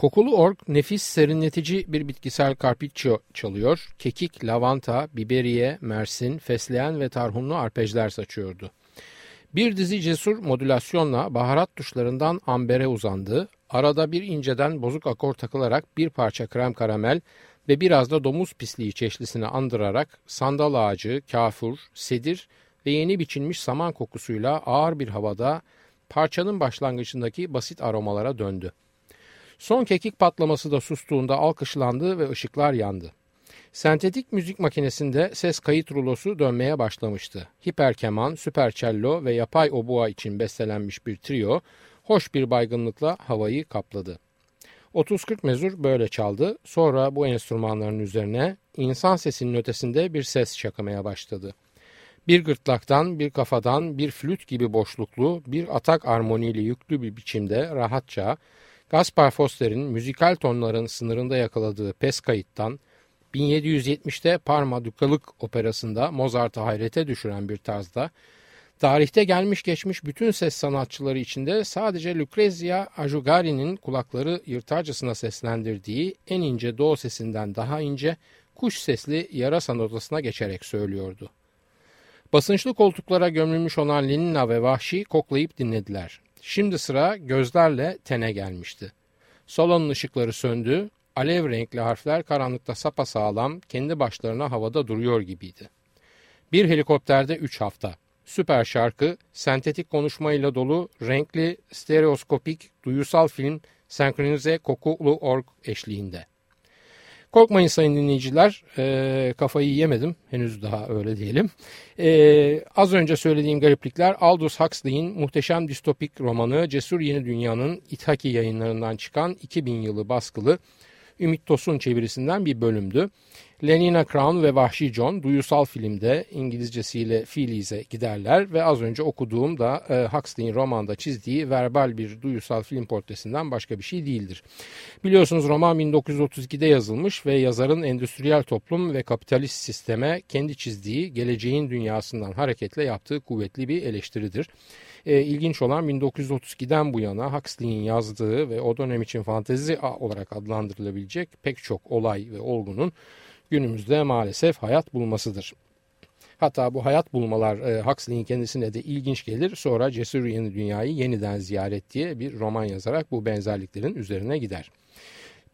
Kokulu org nefis serinletici bir bitkisel carpaccio çalıyor. Kekik, lavanta, biberiye, mersin, fesleğen ve tarhunlu arpejler saçıyordu. Bir dizi cesur modülasyonla baharat tuşlarından ambere uzandı. Arada bir inceden bozuk akor takılarak bir parça krem karamel ve biraz da domuz pisliği çeşlisini andırarak sandal ağacı, kafur, sedir ve yeni biçilmiş saman kokusuyla ağır bir havada parçanın başlangıcındaki basit aromalara döndü. Son kekik patlaması da sustuğunda alkışlandı ve ışıklar yandı. Sentetik müzik makinesinde ses kayıt rulosu dönmeye başlamıştı. Hiper keman, süper cello ve yapay obua için bestelenmiş bir trio hoş bir baygınlıkla havayı kapladı. 30-40 mezur böyle çaldı. Sonra bu enstrümanların üzerine insan sesinin ötesinde bir ses çakımaya başladı. Bir gırtlaktan, bir kafadan, bir flüt gibi boşluklu, bir atak armoniyle yüklü bir biçimde rahatça Gaspar Foster'in müzikal tonların sınırında yakaladığı pes kayıttan 1770'te Parma Dukalık operasında Mozart'ı hayrete düşüren bir tarzda tarihte gelmiş geçmiş bütün ses sanatçıları içinde sadece Lucrezia Ajugari'nin kulakları yırtarcasına seslendirdiği en ince do sesinden daha ince kuş sesli yarasa notasına geçerek söylüyordu. Basınçlı koltuklara gömülmüş olan Lenina ve Vahşi koklayıp dinlediler. Şimdi sıra gözlerle tene gelmişti. Salonun ışıkları söndü, alev renkli harfler karanlıkta sapasağlam kendi başlarına havada duruyor gibiydi. Bir helikopterde üç hafta. Süper şarkı, sentetik konuşmayla dolu, renkli, stereoskopik, duyusal film, senkronize kokulu org eşliğinde. Korkmayın sayın dinleyiciler, e, kafayı yemedim, henüz daha öyle diyelim. E, az önce söylediğim gariplikler Aldous Huxley'in muhteşem distopik romanı Cesur Yeni Dünya'nın İthaki yayınlarından çıkan 2000 yılı baskılı Ümit Tosun çevirisinden bir bölümdü. Lenina Crown ve Vahşi John duyusal filmde İngilizcesiyle Phillies'e giderler ve az önce okuduğum da e, Huxley'in romanda çizdiği verbal bir duyusal film portresinden başka bir şey değildir. Biliyorsunuz roman 1932'de yazılmış ve yazarın endüstriyel toplum ve kapitalist sisteme kendi çizdiği geleceğin dünyasından hareketle yaptığı kuvvetli bir eleştiridir. E, ilginç olan 1932'den bu yana Huxley'in yazdığı ve o dönem için fantezi olarak adlandırılabilecek pek çok olay ve olgunun günümüzde maalesef hayat bulmasıdır. Hatta bu hayat bulmalar e, Huxley'in kendisine de ilginç gelir. Sonra Cesur Yeni Dünyayı yeniden ziyaret diye bir roman yazarak bu benzerliklerin üzerine gider.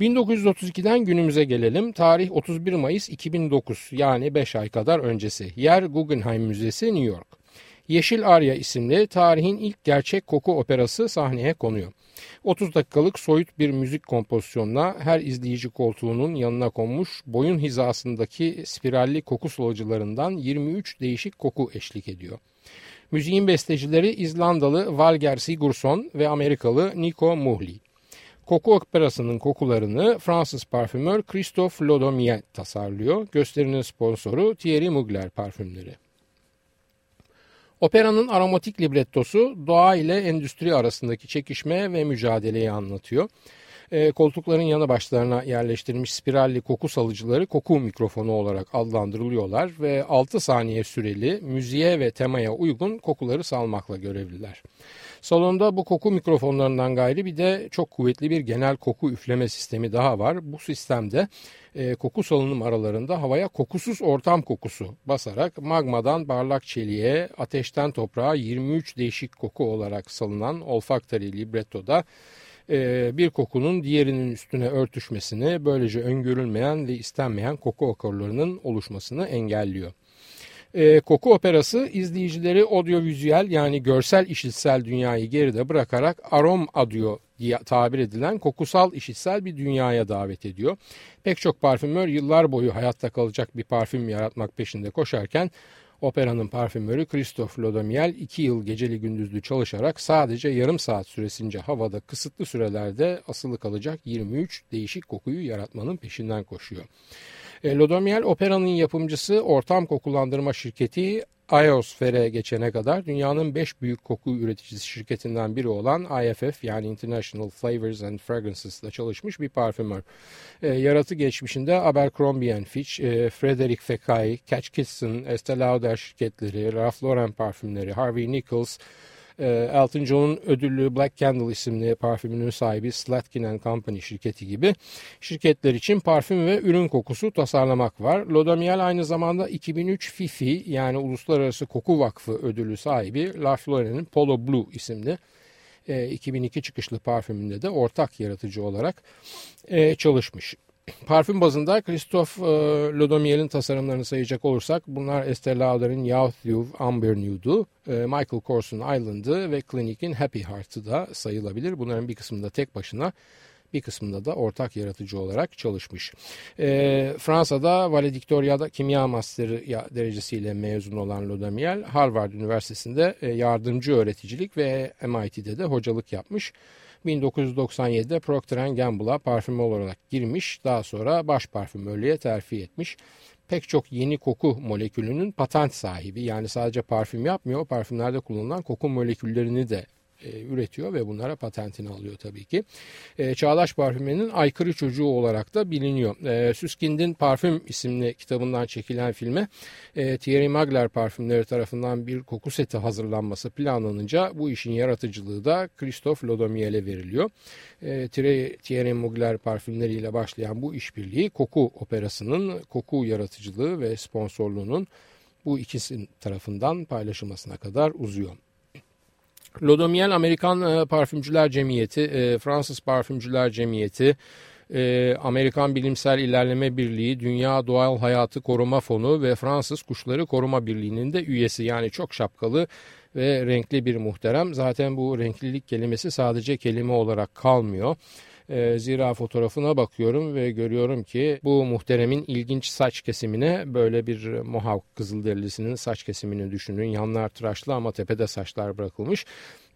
1932'den günümüze gelelim. Tarih 31 Mayıs 2009 yani 5 ay kadar öncesi. Yer Guggenheim Müzesi New York. Yeşil Arya isimli tarihin ilk gerçek koku operası sahneye konuyor. 30 dakikalık soyut bir müzik kompozisyonuna her izleyici koltuğunun yanına konmuş boyun hizasındaki spiralli koku solucularından 23 değişik koku eşlik ediyor. Müziğin bestecileri İzlandalı Valger Sigurdsson ve Amerikalı Nico Muhli. Koku operasının kokularını Fransız parfümör Christophe Lodomier tasarlıyor. Gösterinin sponsoru Thierry Mugler parfümleri. Operanın aromatik librettosu doğa ile endüstri arasındaki çekişme ve mücadeleyi anlatıyor. E, koltukların yanı başlarına yerleştirilmiş spiralli koku salıcıları koku mikrofonu olarak adlandırılıyorlar ve 6 saniye süreli müziğe ve temaya uygun kokuları salmakla görevliler. Salonda bu koku mikrofonlarından gayri bir de çok kuvvetli bir genel koku üfleme sistemi daha var. Bu sistemde e, koku salınım aralarında havaya kokusuz ortam kokusu basarak magmadan barlak çeliğe, ateşten toprağa 23 değişik koku olarak salınan olfaktari librettoda e, bir kokunun diğerinin üstüne örtüşmesini böylece öngörülmeyen ve istenmeyen koku akorlarının oluşmasını engelliyor. E, koku operası izleyicileri audiovizüel yani görsel işitsel dünyayı geride bırakarak arom audio diye tabir edilen kokusal işitsel bir dünyaya davet ediyor. Pek çok parfümör yıllar boyu hayatta kalacak bir parfüm yaratmak peşinde koşarken operanın parfümörü Christophe Lodomiel 2 yıl geceli gündüzlü çalışarak sadece yarım saat süresince havada kısıtlı sürelerde asılı kalacak 23 değişik kokuyu yaratmanın peşinden koşuyor. E, Lodomiel operanın yapımcısı ortam kokulandırma şirketi Iosfer'e geçene kadar dünyanın 5 büyük koku üreticisi şirketinden biri olan IFF yani International Flavors and Fragrances'da çalışmış bir parfümör. E, yaratı geçmişinde Abercrombie Fitch, e, Frederick Fekkai, Catch Kitson, Estee Lauder şirketleri, Ralph Lauren parfümleri, Harvey Nichols, Elton John'un ödüllü Black Candle isimli parfümünün sahibi Slatkin Company şirketi gibi şirketler için parfüm ve ürün kokusu tasarlamak var. Lodamiel aynı zamanda 2003 FIFI yani Uluslararası Koku Vakfı ödülü sahibi Ralph Lauren'in Polo Blue isimli 2002 e, çıkışlı parfümünde de ortak yaratıcı olarak e, çalışmış. Parfüm bazında Christophe e, Lodomiel'in tasarımlarını sayacak olursak bunlar Estee Lauder'in Youth Youth Amber Nude'u, e, Michael Kors'un Island'ı ve Clinic'in Happy Heart'ı da sayılabilir. Bunların bir kısmında tek başına bir kısmında da ortak yaratıcı olarak çalışmış. E, Fransa'da Valedictoria'da kimya masteri derecesiyle mezun olan Lodamiel, Harvard Üniversitesi'nde e, yardımcı öğreticilik ve MIT'de de hocalık yapmış. 1997'de Procter Gamble'a parfüm olarak girmiş, daha sonra baş parfümörlüğe terfi etmiş. Pek çok yeni koku molekülünün patent sahibi yani sadece parfüm yapmıyor, parfümlerde kullanılan koku moleküllerini de e, üretiyor ve bunlara patentini alıyor tabii ki. E, Çağdaş Parfüme'nin aykırı çocuğu olarak da biliniyor. E, Süskind'in Parfüm isimli kitabından çekilen filme e, Thierry Mugler parfümleri tarafından bir koku seti hazırlanması planlanınca bu işin yaratıcılığı da Christophe Lodomiel'e veriliyor. E, Thierry Mugler parfümleriyle başlayan bu işbirliği koku operasının koku yaratıcılığı ve sponsorluğunun bu ikisinin tarafından paylaşılmasına kadar uzuyor. Lodomiel Amerikan e, Parfümcüler Cemiyeti, e, Fransız Parfümcüler Cemiyeti, e, Amerikan Bilimsel İlerleme Birliği, Dünya Doğal Hayatı Koruma Fonu ve Fransız Kuşları Koruma Birliği'nin de üyesi. Yani çok şapkalı ve renkli bir muhterem. Zaten bu renklilik kelimesi sadece kelime olarak kalmıyor. E, zira fotoğrafına bakıyorum ve görüyorum ki bu muhteremin ilginç saç kesimine böyle bir Mohawk kızılderisinin saç kesimini düşünün. Yanlar tıraşlı ama tepede saçlar bırakılmış.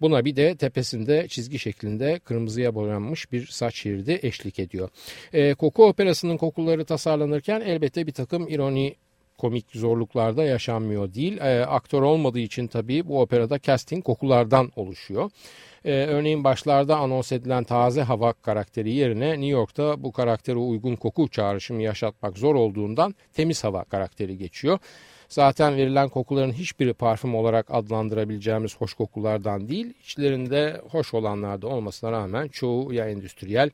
Buna bir de tepesinde çizgi şeklinde kırmızıya boyanmış bir saç şeridi eşlik ediyor. E, koku operasının kokuları tasarlanırken elbette bir takım ironi komik zorluklarda yaşanmıyor değil. E, aktör olmadığı için tabii bu operada casting kokulardan oluşuyor. E, örneğin başlarda anons edilen taze hava karakteri yerine New York'ta bu karaktere uygun koku çağrışımı yaşatmak zor olduğundan temiz hava karakteri geçiyor. Zaten verilen kokuların hiçbiri parfüm olarak adlandırabileceğimiz hoş kokulardan değil, içlerinde hoş olanlar da olmasına rağmen çoğu ya endüstriyel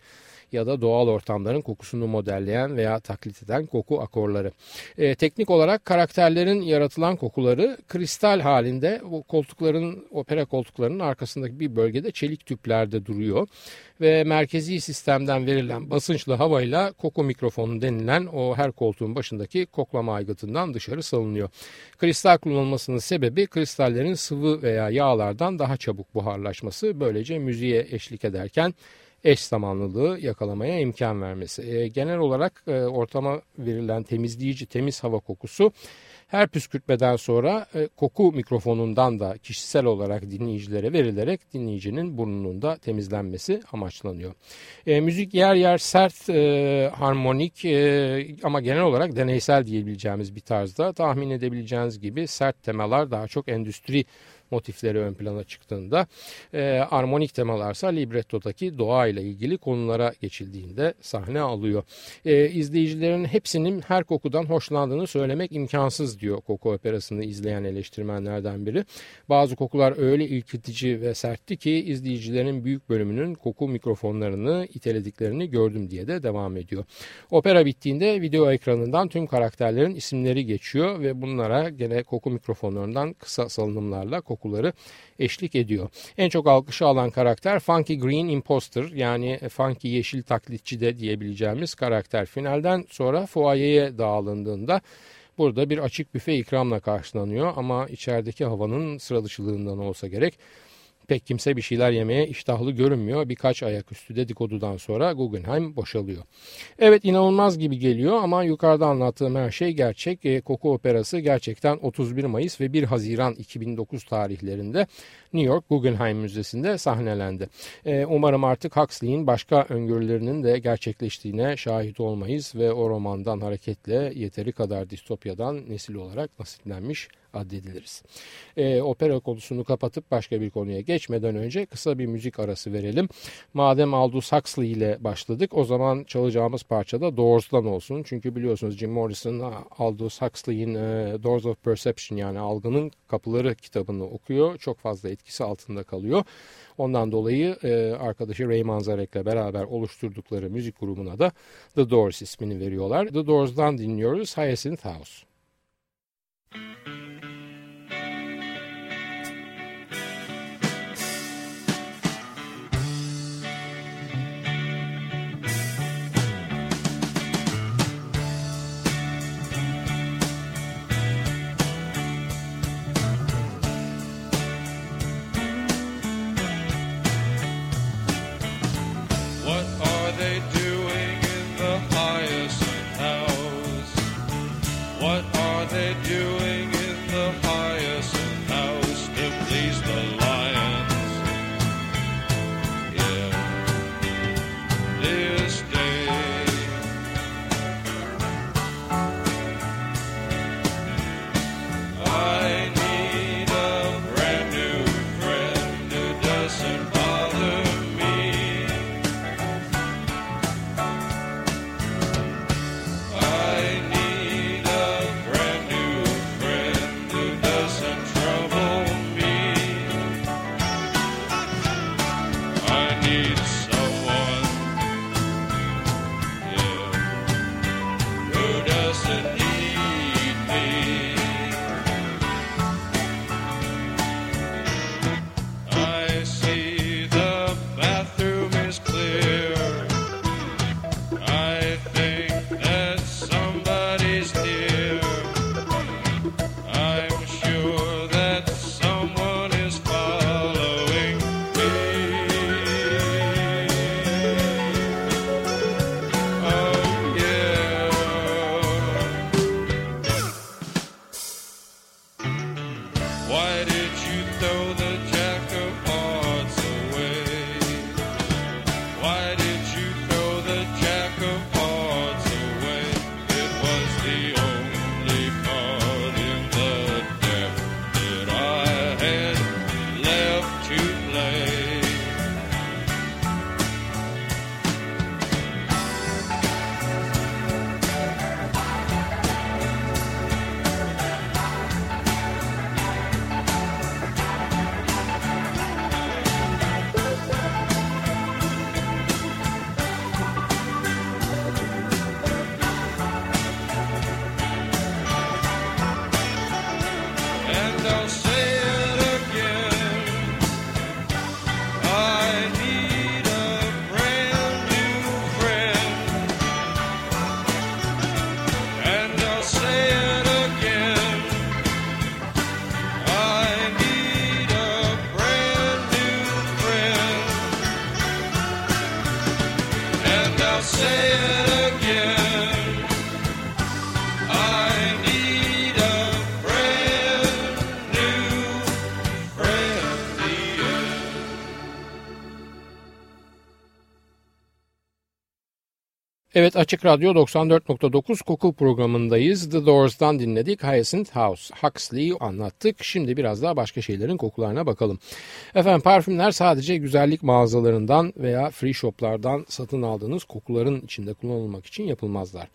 ya da doğal ortamların kokusunu modelleyen veya taklit eden koku akorları. E, teknik olarak karakterlerin yaratılan kokuları kristal halinde bu koltukların opera koltuklarının arkasındaki bir bölgede çelik tüplerde duruyor ve merkezi sistemden verilen basınçlı havayla koku mikrofonu denilen o her koltuğun başındaki koklama aygıtından dışarı salınıyor. Kristal kullanılmasının sebebi kristallerin sıvı veya yağlardan daha çabuk buharlaşması böylece müziğe eşlik ederken eş zamanlılığı yakalamaya imkan vermesi. E, genel olarak e, ortama verilen temizleyici temiz hava kokusu her püskürtmeden sonra e, koku mikrofonundan da kişisel olarak dinleyicilere verilerek dinleyicinin burnunun da temizlenmesi amaçlanıyor. E, müzik yer yer sert, e, harmonik e, ama genel olarak deneysel diyebileceğimiz bir tarzda tahmin edebileceğiniz gibi sert temalar daha çok endüstri motifleri ön plana çıktığında e, armonik temalarsa librettodaki doğa ile ilgili konulara geçildiğinde sahne alıyor. E, izleyicilerin hepsinin her kokudan hoşlandığını söylemek imkansız diyor koku operasını izleyen eleştirmenlerden biri. Bazı kokular öyle ilkitici ve sertti ki izleyicilerin büyük bölümünün koku mikrofonlarını itelediklerini gördüm diye de devam ediyor. Opera bittiğinde video ekranından tüm karakterlerin isimleri geçiyor ve bunlara gene koku mikrofonlarından kısa salınımlarla koku kokuları eşlik ediyor. En çok alkışı alan karakter Funky Green Imposter yani Funky Yeşil Taklitçi de diyebileceğimiz karakter. Finalden sonra fuayeye dağılındığında burada bir açık büfe ikramla karşılanıyor ama içerideki havanın sıra dışılığından olsa gerek Pek kimse bir şeyler yemeye iştahlı görünmüyor. Birkaç ayaküstü dedikodudan sonra Guggenheim boşalıyor. Evet inanılmaz gibi geliyor ama yukarıda anlattığım her şey gerçek. E, Koku Operası gerçekten 31 Mayıs ve 1 Haziran 2009 tarihlerinde New York Guggenheim Müzesi'nde sahnelendi. E, umarım artık Huxley'in başka öngörülerinin de gerçekleştiğine şahit olmayız ve o romandan hareketle yeteri kadar distopyadan nesil olarak nasiplenmiş addediliriz. E, opera konusunu kapatıp başka bir konuya geçmeden önce kısa bir müzik arası verelim. Madem Aldous Huxley ile başladık o zaman çalacağımız parça da Doors'dan olsun. Çünkü biliyorsunuz Jim Morrison Aldous Huxley'in e, Doors of Perception yani Algının Kapıları kitabını okuyor. Çok fazla etkisi altında kalıyor. Ondan dolayı e, arkadaşı Ray Manzarek ile beraber oluşturdukları müzik grubuna da The Doors ismini veriyorlar. The Doors'dan dinliyoruz Hyacinth House. Evet Açık Radyo 94.9 koku programındayız. The Doors'dan dinledik Hyacinth House. Huxley'i anlattık. Şimdi biraz daha başka şeylerin kokularına bakalım. Efendim parfümler sadece güzellik mağazalarından veya free shoplardan satın aldığınız kokuların içinde kullanılmak için yapılmazlar.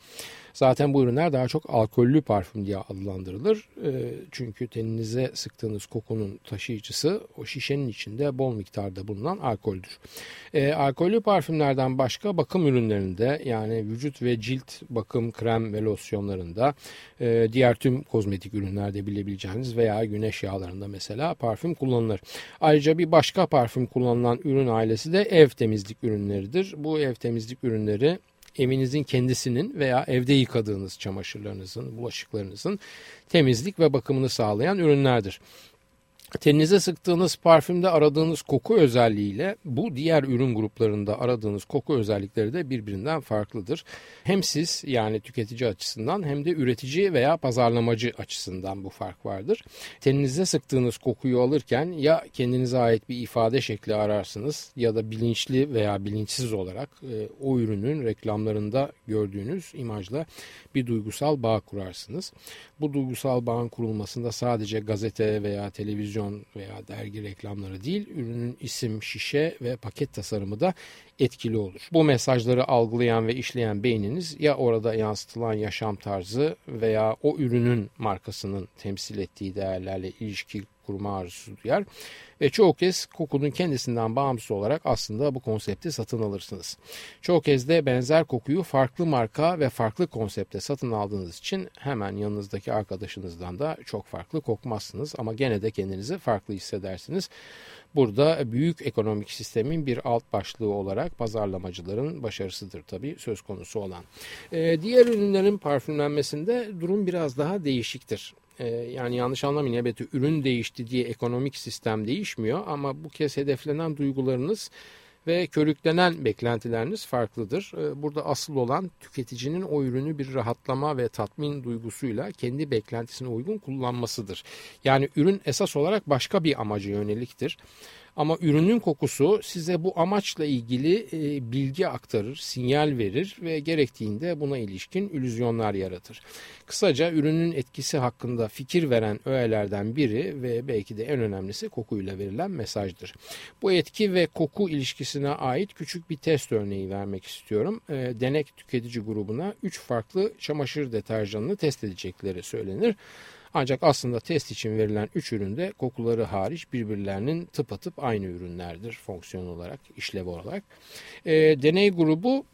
Zaten bu ürünler daha çok alkollü parfüm diye adlandırılır. Ee, çünkü teninize sıktığınız kokunun taşıyıcısı o şişenin içinde bol miktarda bulunan alkoldür. Ee, alkollü parfümlerden başka bakım ürünlerinde yani vücut ve cilt bakım krem ve losyonlarında e, diğer tüm kozmetik ürünlerde bilebileceğiniz veya güneş yağlarında mesela parfüm kullanılır. Ayrıca bir başka parfüm kullanılan ürün ailesi de ev temizlik ürünleridir. Bu ev temizlik ürünleri evinizin kendisinin veya evde yıkadığınız çamaşırlarınızın, bulaşıklarınızın temizlik ve bakımını sağlayan ürünlerdir. Teninize sıktığınız parfümde aradığınız koku özelliğiyle bu diğer ürün gruplarında aradığınız koku özellikleri de birbirinden farklıdır. Hem siz yani tüketici açısından hem de üretici veya pazarlamacı açısından bu fark vardır. Teninize sıktığınız kokuyu alırken ya kendinize ait bir ifade şekli ararsınız ya da bilinçli veya bilinçsiz olarak e, o ürünün reklamlarında gördüğünüz imajla bir duygusal bağ kurarsınız. Bu duygusal bağın kurulmasında sadece gazete veya televizyon veya dergi reklamları değil, ürünün isim, şişe ve paket tasarımı da etkili olur. Bu mesajları algılayan ve işleyen beyniniz ya orada yansıtılan yaşam tarzı veya o ürünün markasının temsil ettiği değerlerle ilişki kurma arzusu duyar ve çoğu kez kokunun kendisinden bağımsız olarak aslında bu konsepti satın alırsınız. Çoğu kez de benzer kokuyu farklı marka ve farklı konsepte satın aldığınız için hemen yanınızdaki arkadaşınızdan da çok farklı kokmazsınız ama gene de kendinizi farklı hissedersiniz. Burada büyük ekonomik sistemin bir alt başlığı olarak pazarlamacıların başarısıdır tabii söz konusu olan. Ee, diğer ürünlerin parfümlenmesinde durum biraz daha değişiktir. Ee, yani yanlış anlamayın elbette ürün değişti diye ekonomik sistem değişmiyor ama bu kez hedeflenen duygularınız ve körüklenen beklentileriniz farklıdır. Ee, burada asıl olan tüketicinin o ürünü bir rahatlama ve tatmin duygusuyla kendi beklentisine uygun kullanmasıdır. Yani ürün esas olarak başka bir amaca yöneliktir. Ama ürünün kokusu size bu amaçla ilgili e, bilgi aktarır, sinyal verir ve gerektiğinde buna ilişkin illüzyonlar yaratır. Kısaca ürünün etkisi hakkında fikir veren öğelerden biri ve belki de en önemlisi kokuyla verilen mesajdır. Bu etki ve koku ilişkisine ait küçük bir test örneği vermek istiyorum. E, denek tüketici grubuna 3 farklı çamaşır deterjanını test edecekleri söylenir. Ancak aslında test için verilen 3 üründe kokuları hariç birbirlerinin tıpatıp aynı ürünlerdir fonksiyon olarak, işlev olarak. E, deney grubu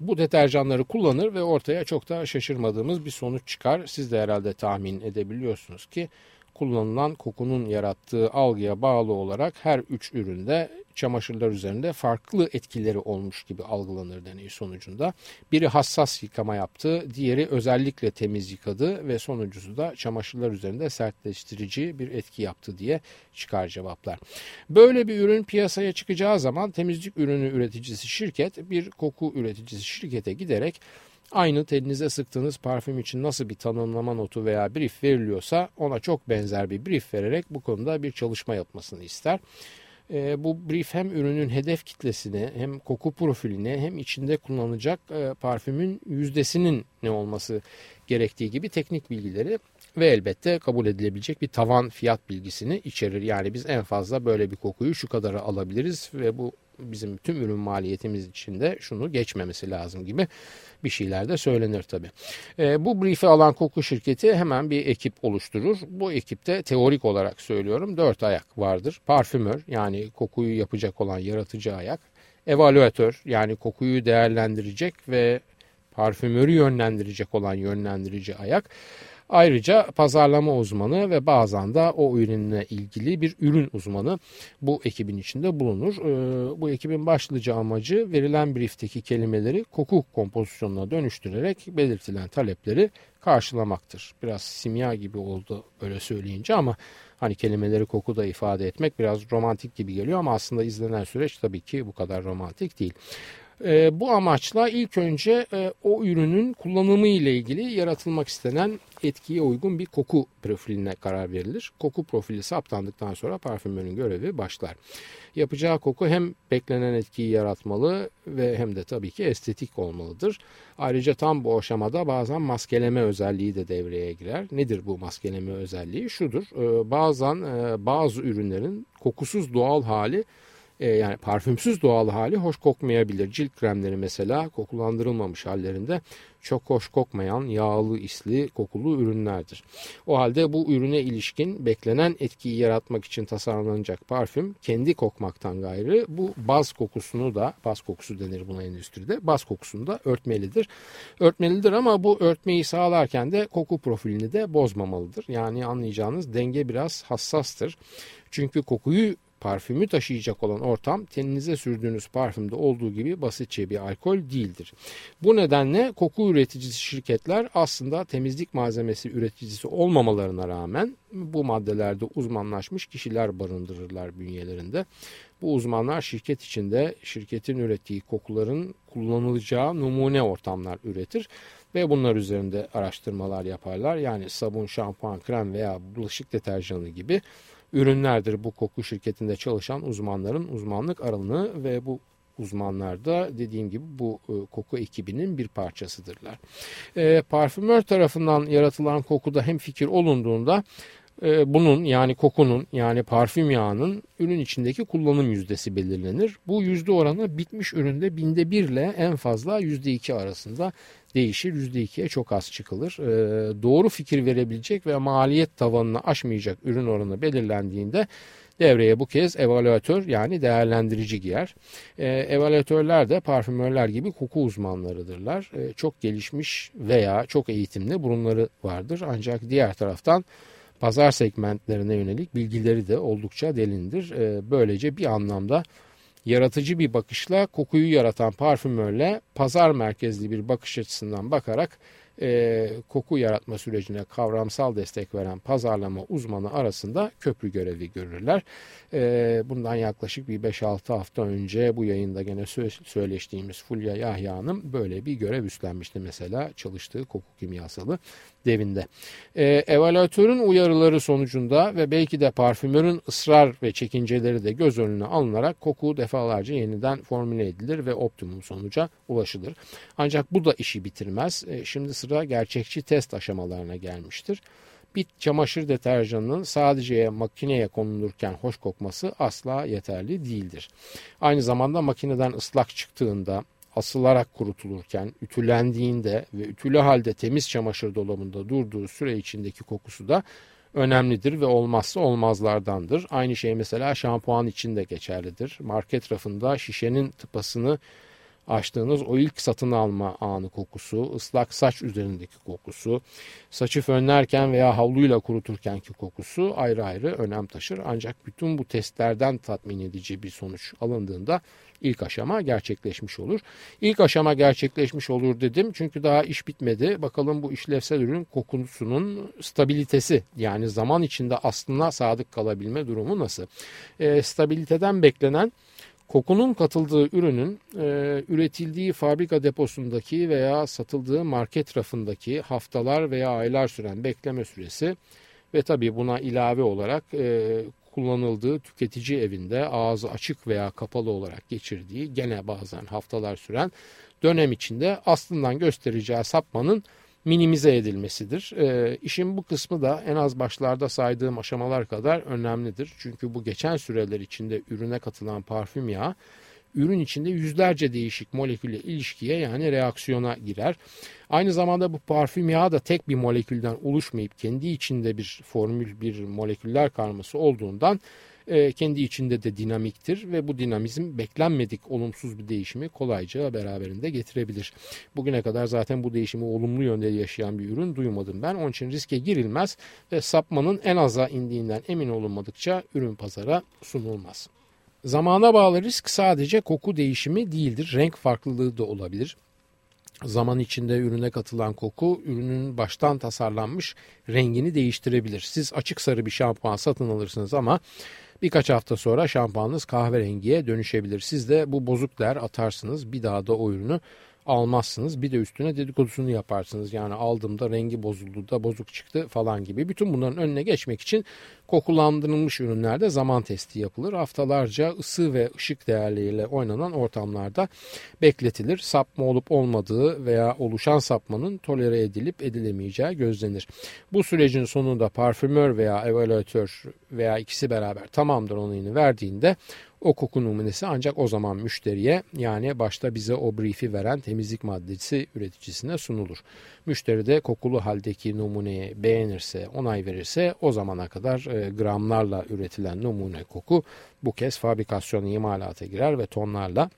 bu deterjanları kullanır ve ortaya çok da şaşırmadığımız bir sonuç çıkar. Siz de herhalde tahmin edebiliyorsunuz ki kullanılan kokunun yarattığı algıya bağlı olarak her üç üründe çamaşırlar üzerinde farklı etkileri olmuş gibi algılanır deney sonucunda. Biri hassas yıkama yaptı, diğeri özellikle temiz yıkadı ve sonuncusu da çamaşırlar üzerinde sertleştirici bir etki yaptı diye çıkar cevaplar. Böyle bir ürün piyasaya çıkacağı zaman temizlik ürünü üreticisi şirket bir koku üreticisi şirkete giderek Aynı telinize sıktığınız parfüm için nasıl bir tanımlama notu veya brief veriliyorsa ona çok benzer bir brief vererek bu konuda bir çalışma yapmasını ister. E, bu brief hem ürünün hedef kitlesini hem koku profilini hem içinde kullanılacak e, parfümün yüzdesinin ne olması gerektiği gibi teknik bilgileri ve elbette kabul edilebilecek bir tavan fiyat bilgisini içerir. Yani biz en fazla böyle bir kokuyu şu kadara alabiliriz ve bu bizim tüm ürün maliyetimiz içinde şunu geçmemesi lazım gibi bir şeyler de söylenir tabii. E, bu brief'i alan koku şirketi hemen bir ekip oluşturur. Bu ekipte teorik olarak söylüyorum dört ayak vardır. Parfümör yani kokuyu yapacak olan yaratıcı ayak. Evaluatör yani kokuyu değerlendirecek ve parfümörü yönlendirecek olan yönlendirici ayak. Ayrıca pazarlama uzmanı ve bazen de o ürünle ilgili bir ürün uzmanı bu ekibin içinde bulunur. Ee, bu ekibin başlıca amacı verilen briefteki kelimeleri koku kompozisyonuna dönüştürerek belirtilen talepleri karşılamaktır. Biraz simya gibi oldu öyle söyleyince ama hani kelimeleri kokuda ifade etmek biraz romantik gibi geliyor ama aslında izlenen süreç tabii ki bu kadar romantik değil. E, bu amaçla ilk önce e, o ürünün kullanımı ile ilgili yaratılmak istenen etkiye uygun bir koku profiline karar verilir. Koku profili saptandıktan sonra parfümörün görevi başlar. Yapacağı koku hem beklenen etkiyi yaratmalı ve hem de tabii ki estetik olmalıdır. Ayrıca tam bu aşamada bazen maskeleme özelliği de devreye girer. Nedir bu maskeleme özelliği? Şudur. E, bazen e, bazı ürünlerin kokusuz doğal hali e, yani parfümsüz doğal hali hoş kokmayabilir. Cilt kremleri mesela kokulandırılmamış hallerinde çok hoş kokmayan yağlı isli kokulu ürünlerdir. O halde bu ürüne ilişkin beklenen etkiyi yaratmak için tasarlanacak parfüm kendi kokmaktan gayrı bu baz kokusunu da baz kokusu denir buna endüstride baz kokusunu da örtmelidir. Örtmelidir ama bu örtmeyi sağlarken de koku profilini de bozmamalıdır. Yani anlayacağınız denge biraz hassastır. Çünkü kokuyu parfümü taşıyacak olan ortam teninize sürdüğünüz parfümde olduğu gibi basitçe bir alkol değildir. Bu nedenle koku üreticisi şirketler aslında temizlik malzemesi üreticisi olmamalarına rağmen bu maddelerde uzmanlaşmış kişiler barındırırlar bünyelerinde. Bu uzmanlar şirket içinde şirketin ürettiği kokuların kullanılacağı numune ortamlar üretir ve bunlar üzerinde araştırmalar yaparlar. Yani sabun, şampuan, krem veya bulaşık deterjanı gibi ürünlerdir bu koku şirketinde çalışan uzmanların uzmanlık alanı ve bu uzmanlar da dediğim gibi bu e, koku ekibinin bir parçasıdırlar. E, parfümör tarafından yaratılan kokuda hem fikir olunduğunda e, bunun yani kokunun yani parfüm yağının ürün içindeki kullanım yüzdesi belirlenir. Bu yüzde oranı bitmiş üründe binde bir ile en fazla yüzde iki arasında değişir. Yüzde ikiye çok az çıkılır. E, doğru fikir verebilecek ve maliyet tavanını aşmayacak ürün oranı belirlendiğinde devreye bu kez evaluatör yani değerlendirici giyer. E, evaluatörler de parfümörler gibi koku uzmanlarıdırlar. E, çok gelişmiş veya çok eğitimli burunları vardır. Ancak diğer taraftan pazar segmentlerine yönelik bilgileri de oldukça delindir. Ee, böylece bir anlamda yaratıcı bir bakışla kokuyu yaratan parfümörle pazar merkezli bir bakış açısından bakarak e, koku yaratma sürecine kavramsal destek veren pazarlama uzmanı arasında köprü görevi görürler. E, bundan yaklaşık bir 5-6 hafta önce bu yayında gene söyleştiğimiz Fulya Yahya Hanım böyle bir görev üstlenmişti mesela çalıştığı koku kimyasalı devinde. E, evaluatörün uyarıları sonucunda ve belki de parfümörün ısrar ve çekinceleri de göz önüne alınarak koku defalarca yeniden formüle edilir ve optimum sonuca ulaşılır. Ancak bu da işi bitirmez. E, şimdi sıra gerçekçi test aşamalarına gelmiştir. Bir çamaşır deterjanının sadece makineye konulurken hoş kokması asla yeterli değildir. Aynı zamanda makineden ıslak çıktığında asılarak kurutulurken, ütülendiğinde ve ütülü halde temiz çamaşır dolabında durduğu süre içindeki kokusu da önemlidir ve olmazsa olmazlardandır. Aynı şey mesela şampuan için de geçerlidir. Market rafında şişenin tıpasını açtığınız o ilk satın alma anı kokusu, ıslak saç üzerindeki kokusu, saçı fönlerken veya havluyla kuruturkenki kokusu ayrı ayrı önem taşır. Ancak bütün bu testlerden tatmin edici bir sonuç alındığında ilk aşama gerçekleşmiş olur. İlk aşama gerçekleşmiş olur dedim çünkü daha iş bitmedi. Bakalım bu işlevsel ürün kokusunun stabilitesi yani zaman içinde aslına sadık kalabilme durumu nasıl? E, stabiliteden beklenen Kokunun katıldığı ürünün e, üretildiği fabrika deposundaki veya satıldığı market rafındaki haftalar veya aylar süren bekleme süresi ve tabii buna ilave olarak e, kullanıldığı tüketici evinde ağzı açık veya kapalı olarak geçirdiği gene bazen haftalar süren dönem içinde aslından göstereceği sapmanın minimize edilmesidir. E, işin bu kısmı da en az başlarda saydığım aşamalar kadar önemlidir. Çünkü bu geçen süreler içinde ürüne katılan parfüm yağı ürün içinde yüzlerce değişik molekülle ilişkiye yani reaksiyona girer. Aynı zamanda bu parfüm yağı da tek bir molekülden oluşmayıp kendi içinde bir formül bir moleküller karması olduğundan e, kendi içinde de dinamiktir ve bu dinamizm beklenmedik olumsuz bir değişimi kolayca beraberinde getirebilir. Bugüne kadar zaten bu değişimi olumlu yönde yaşayan bir ürün duymadım ben. Onun için riske girilmez ve sapmanın en aza indiğinden emin olunmadıkça ürün pazara sunulmaz. Zamana bağlı risk sadece koku değişimi değildir. Renk farklılığı da olabilir. Zaman içinde ürüne katılan koku ürünün baştan tasarlanmış rengini değiştirebilir. Siz açık sarı bir şampuan satın alırsınız ama Birkaç hafta sonra şampuanınız kahverengiye dönüşebilir. Siz de bu bozuk der atarsınız. Bir daha da o ürünü almazsınız. Bir de üstüne dedikodusunu yaparsınız. Yani aldığımda rengi bozuldu da bozuk çıktı falan gibi. Bütün bunların önüne geçmek için kokulandırılmış ürünlerde zaman testi yapılır. Haftalarca ısı ve ışık değerleriyle oynanan ortamlarda bekletilir. Sapma olup olmadığı veya oluşan sapmanın tolere edilip edilemeyeceği gözlenir. Bu sürecin sonunda parfümör veya evaluatör veya ikisi beraber tamamdır onayını verdiğinde o koku numunesi ancak o zaman müşteriye yani başta bize o brief'i veren temizlik maddesi üreticisine sunulur. Müşteri de kokulu haldeki numuneyi beğenirse, onay verirse o zamana kadar e, gramlarla üretilen numune koku bu kez fabrikasyon imalata girer ve tonlarla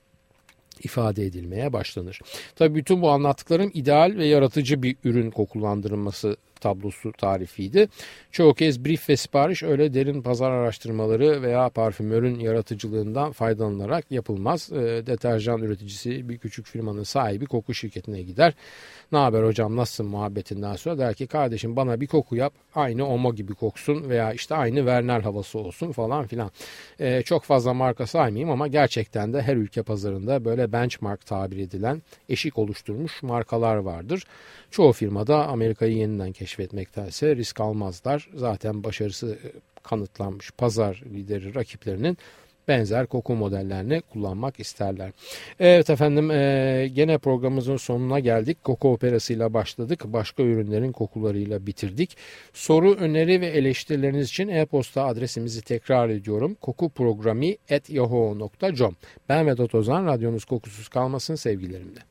ifade edilmeye başlanır. Tabii bütün bu anlattıklarım ideal ve yaratıcı bir ürün kokulandırılması tablosu tarifiydi. Çoğu kez brief ve sipariş öyle derin pazar araştırmaları veya parfümörün yaratıcılığından faydalanarak yapılmaz. E, deterjan üreticisi bir küçük firmanın sahibi koku şirketine gider. Ne haber hocam nasılsın muhabbetinden sonra der ki kardeşim bana bir koku yap aynı Omo gibi koksun veya işte aynı Vernel havası olsun falan filan. E, çok fazla marka saymayayım ama gerçekten de her ülke pazarında böyle benchmark tabir edilen eşik oluşturmuş markalar vardır. Çoğu firmada Amerika'yı yeniden keşfetmektense risk almazlar. Zaten başarısı kanıtlanmış pazar lideri rakiplerinin benzer koku modellerini kullanmak isterler. Evet efendim e, gene programımızın sonuna geldik. Koku operasıyla başladık. Başka ürünlerin kokularıyla bitirdik. Soru, öneri ve eleştirileriniz için e-posta adresimizi tekrar ediyorum. kokuprogrami.yahoo.com Ben Vedat Ozan. Radyonuz kokusuz kalmasın sevgilerimle.